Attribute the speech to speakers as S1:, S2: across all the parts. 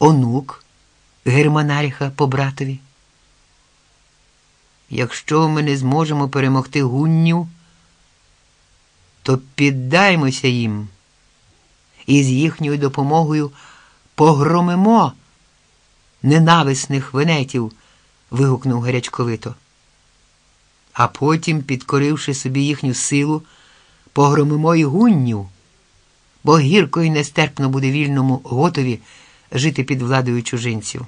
S1: онук Германаріха по братові. Якщо ми не зможемо перемогти гуннів, то піддаймося їм і з їхньою допомогою погромимо ненависних венетів, вигукнув гарячковито. А потім, підкоривши собі їхню силу, погромимо і гуннів, бо гірко і нестерпно буде вільному готові жити під владою чужинців.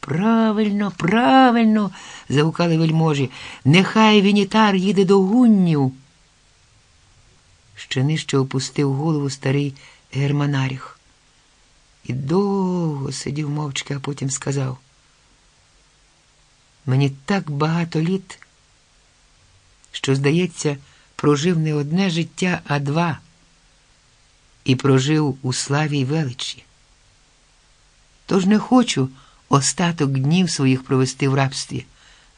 S1: Правильно, правильно, загукали вельможі, нехай Вінітар їде до гуннів. Ще нижче опустив голову старий Германаріх. І довго сидів мовчки, а потім сказав. Мені так багато літ, що, здається, прожив не одне життя, а два, і прожив у славі й величі. Тож не хочу остаток днів своїх провести в рабстві.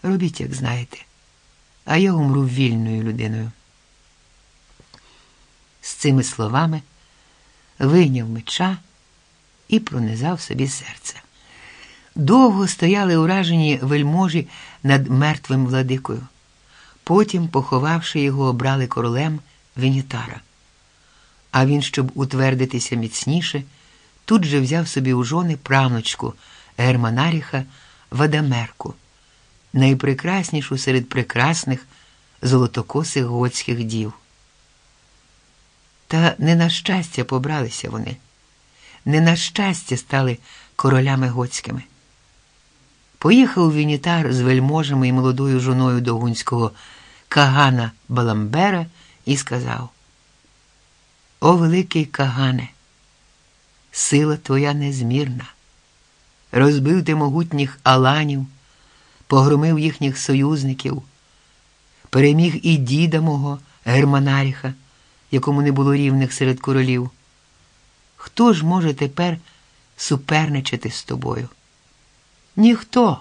S1: Робіть, як знаєте, а я умру вільною людиною. З цими словами вийняв меча і пронизав собі серце. Довго стояли уражені вельможі над мертвим владикою. Потім, поховавши його, обрали королем Венітара. А він, щоб утвердитися міцніше, тут же взяв собі у жони правнучку Германаріха Вадамерку, найпрекраснішу серед прекрасних золотокосих готських дів. Та не на щастя побралися вони, не на щастя стали королями готськими. Поїхав Вінітар з вельможами і молодою жоною до гунського Кагана Баламбера і сказав: О великий Кагане, сила твоя незмірна, розбив ти могутніх аланів, погромив їхніх союзників, переміг і діда мого Германаріха якому не було рівних серед королів. Хто ж може тепер суперничати з тобою? Ніхто.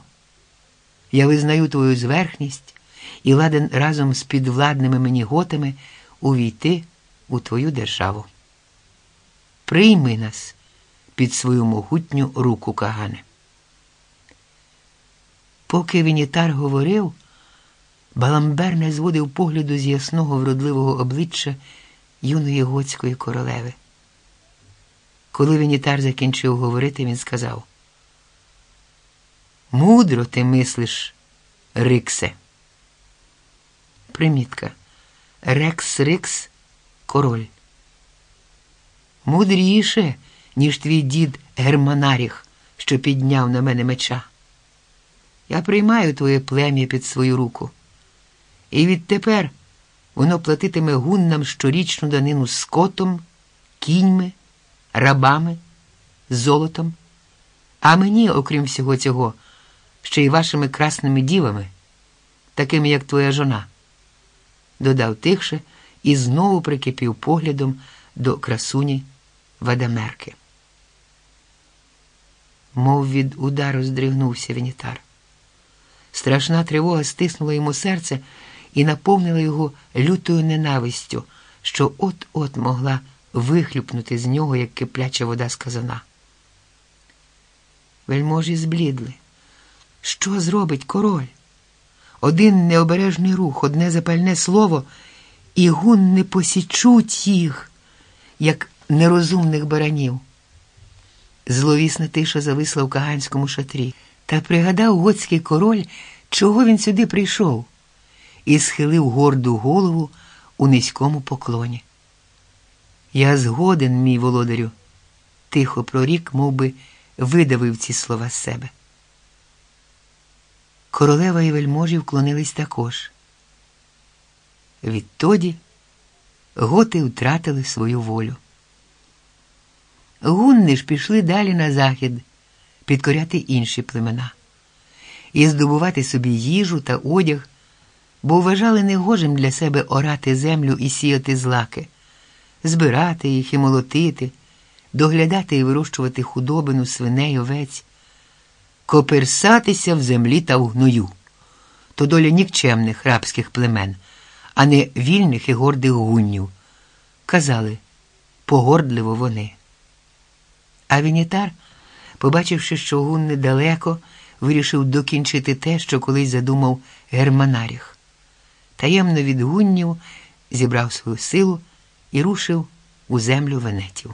S1: Я визнаю твою зверхність і ладен разом з підвладними мені готами увійти у твою державу. Прийми нас під свою могутню руку Кагане. Поки Вінітар говорив, Баламбер не зводив погляду з ясного вродливого обличчя юної готської королеви. Коли Вінітар закінчив говорити, він сказав: Мудро ти мислиш, Риксе. Примітка. Рекс Рикс король. Мудріше, ніж твій дід Германаріх, що підняв на мене меча. Я приймаю твоє плем'я під свою руку. І відтепер воно платитиме гуннам щорічну данину скотом, кіньми, рабами, золотом, а мені, окрім всього цього, ще й вашими красними дівами, такими, як твоя жона, додав тихше і знову прикипів поглядом до красуні Вадамерки. Мов від удару здригнувся Венітар. Страшна тривога стиснула йому серце і наповнила його лютою ненавистю, що от-от могла вихлюпнути з нього, як кипляча вода з казана. Вельможі зблідли. Що зробить король? Один необережний рух, одне запальне слово, і гун не посічуть їх, як нерозумних баранів. Зловісна тиша зависла в каганському шатрі, та пригадав готський король, чого він сюди прийшов і схилив горду голову у низькому поклоні. Я згоден, мій володарю, тихо прорік, мов би, видавив ці слова з себе. Королева і вельможі вклонились також. Відтоді готи втратили свою волю. Гунни ж пішли далі на захід підкоряти інші племена і здобувати собі їжу та одяг бо вважали негожим для себе орати землю і сіяти злаки, збирати їх і молотити, доглядати і вирощувати худобину, свиней, овець, коперсатися в землі та в гною, то доля нікчемних рабських племен, а не вільних і гордих гуннів. Казали погордливо вони. А Вінітар Побачивши, що гун недалеко, вирішив докінчити те, що колись задумав Германаріх. Таємно від гуннів зібрав свою силу і рушив у землю венетів.